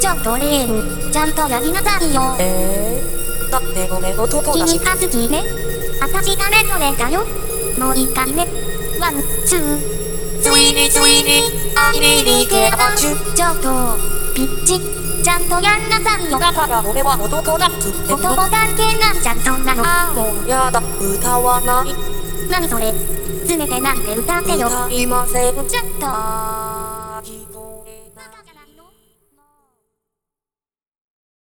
ちょっとレーン、ちゃんとやりなさいよ。えー、だって俺のとこだし君が好きね。あたしがねそれだよ。もう一回ね。 One、two。ついについに I really care about you ちょっと、ピッチ、ちゃんとやんなさいよ。だから俺は男だっつって男だけなんじゃん、そんなの。あーもうやだ歌わない何それ。すべてなんて歌ってよ。歌いませんちょっと。中か。